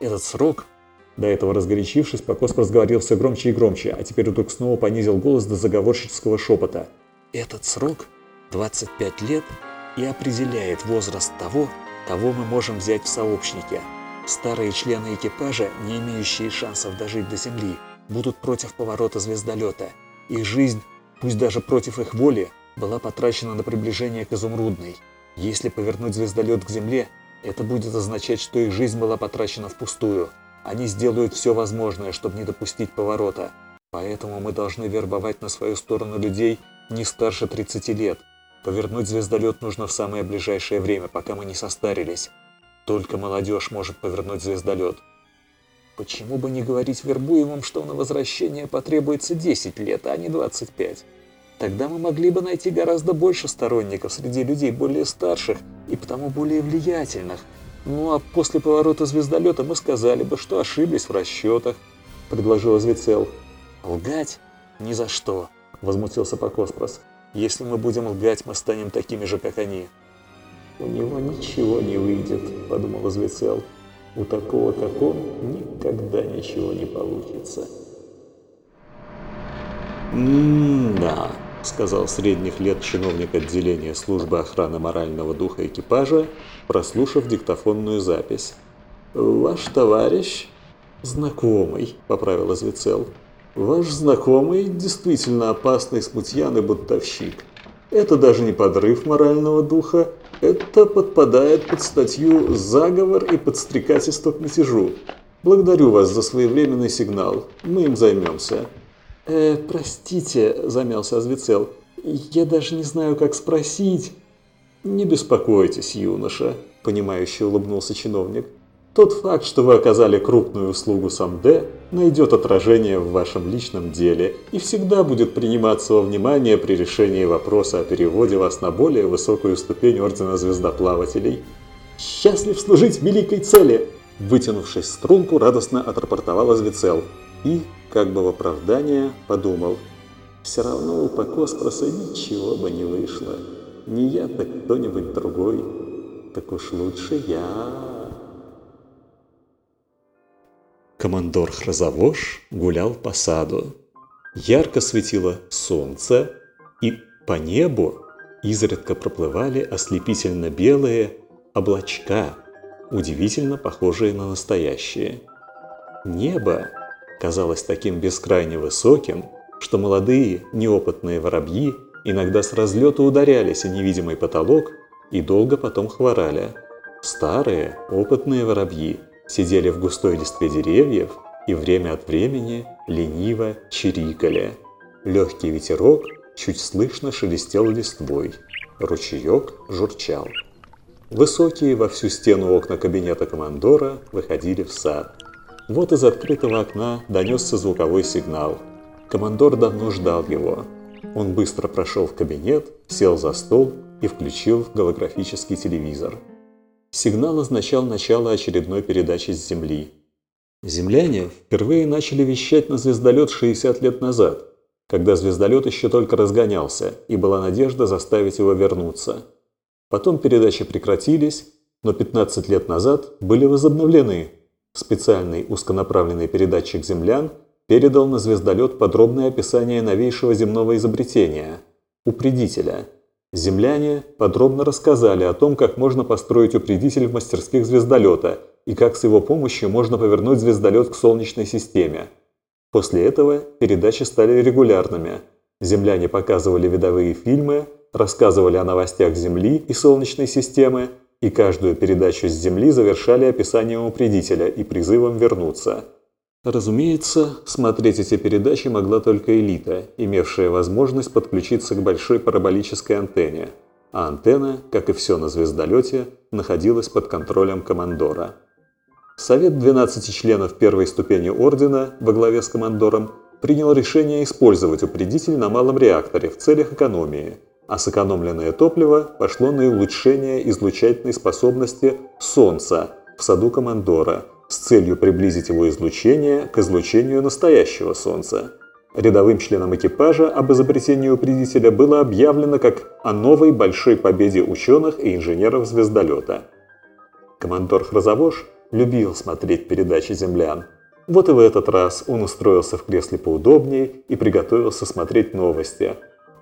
Этот срок до этого разгорячившись, Покос разговорил все громче и громче, а теперь вдруг снова понизил голос до заговорщического шепота. «Этот срок, 25 лет, и определяет возраст того, кого мы можем взять в сообщники. Старые члены экипажа, не имеющие шансов дожить до Земли, будут против поворота звездолета. Их жизнь, пусть даже против их воли, была потрачена на приближение к Изумрудной. Если повернуть звездолет к Земле, это будет означать, что их жизнь была потрачена впустую. Они сделают все возможное, чтобы не допустить поворота. Поэтому мы должны вербовать на свою сторону людей не старше 30 лет. Повернуть звездолет нужно в самое ближайшее время, пока мы не состарились. Только молодежь может повернуть звездолет. Почему бы не говорить вербуемым, что на возвращение потребуется 10 лет, а не 25? Тогда мы могли бы найти гораздо больше сторонников среди людей более старших и потому более влиятельных, ну а после поворота звездолета мы сказали бы, что ошиблись в расчетах, предложил Звицел. Лгать? Ни за что, возмутился Покоспрос. Если мы будем лгать, мы станем такими же, как они. У него ничего не выйдет, подумал Звицел. У такого, как он, никогда ничего не получится. «М-да», — сказал средних лет чиновник отделения службы охраны морального духа экипажа, прослушав диктофонную запись. «Ваш товарищ?» «Знакомый», — поправил Звицел. «Ваш знакомый действительно опасный смутьян и бунтовщик. Это даже не подрыв морального духа, это подпадает под статью «Заговор и подстрекательство к мятежу». Благодарю вас за своевременный сигнал. Мы им займемся». «Э, простите», – замялся Азвицел. «Я даже не знаю, как спросить». «Не беспокойтесь, юноша», – понимающе улыбнулся чиновник. «Тот факт, что вы оказали крупную услугу Самде, найдет отражение в вашем личном деле и всегда будет приниматься во внимание при решении вопроса о переводе вас на более высокую ступень Ордена Звездоплавателей. Счастлив служить великой цели!» Вытянувшись в струнку, радостно отрапортовал Азвицел и, как бы в оправдание, подумал, «Все равно у Покоспроса ничего бы не вышло». Не я, так кто-нибудь другой. Так уж лучше я. Командор Хразовош гулял по саду. Ярко светило солнце, и по небу изредка проплывали ослепительно белые облачка, удивительно похожие на настоящие. Небо казалось таким бескрайне высоким, что молодые неопытные воробьи Иногда с разлета ударялись о невидимый потолок и долго потом хворали. Старые, опытные воробьи сидели в густой листве деревьев и время от времени лениво чирикали. Легкий ветерок чуть слышно шелестел листвой. Ручеек журчал. Высокие во всю стену окна кабинета командора выходили в сад. Вот из открытого окна донесся звуковой сигнал. Командор давно ждал его. Он быстро прошел в кабинет, сел за стол и включил голографический телевизор. Сигнал означал начало очередной передачи с Земли. Земляне впервые начали вещать на звездолет 60 лет назад, когда звездолет еще только разгонялся, и была надежда заставить его вернуться. Потом передачи прекратились, но 15 лет назад были возобновлены. Специальный узконаправленный передатчик землян передал на звездолет подробное описание новейшего земного изобретения – упредителя. Земляне подробно рассказали о том, как можно построить упредитель в мастерских звездолета и как с его помощью можно повернуть звездолет к Солнечной системе. После этого передачи стали регулярными. Земляне показывали видовые фильмы, рассказывали о новостях Земли и Солнечной системы, и каждую передачу с Земли завершали описанием упредителя и призывом вернуться – Разумеется, смотреть эти передачи могла только элита, имевшая возможность подключиться к большой параболической антенне, а антенна, как и все на звездолете, находилась под контролем командора. Совет 12 членов первой ступени Ордена во главе с командором принял решение использовать упредитель на малом реакторе в целях экономии, а сэкономленное топливо пошло на улучшение излучательной способности Солнца в саду командора – с целью приблизить его излучение к излучению настоящего Солнца. Рядовым членам экипажа об изобретении упредителя было объявлено как о новой большой победе ученых и инженеров звездолета. Командор Хразовош любил смотреть передачи землян. Вот и в этот раз он устроился в кресле поудобнее и приготовился смотреть новости.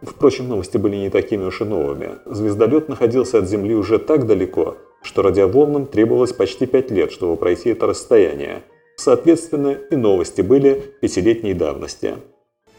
Впрочем, новости были не такими уж и новыми. Звездолет находился от Земли уже так далеко, что радиоволнам требовалось почти пять лет, чтобы пройти это расстояние. Соответственно, и новости были пятилетней давности.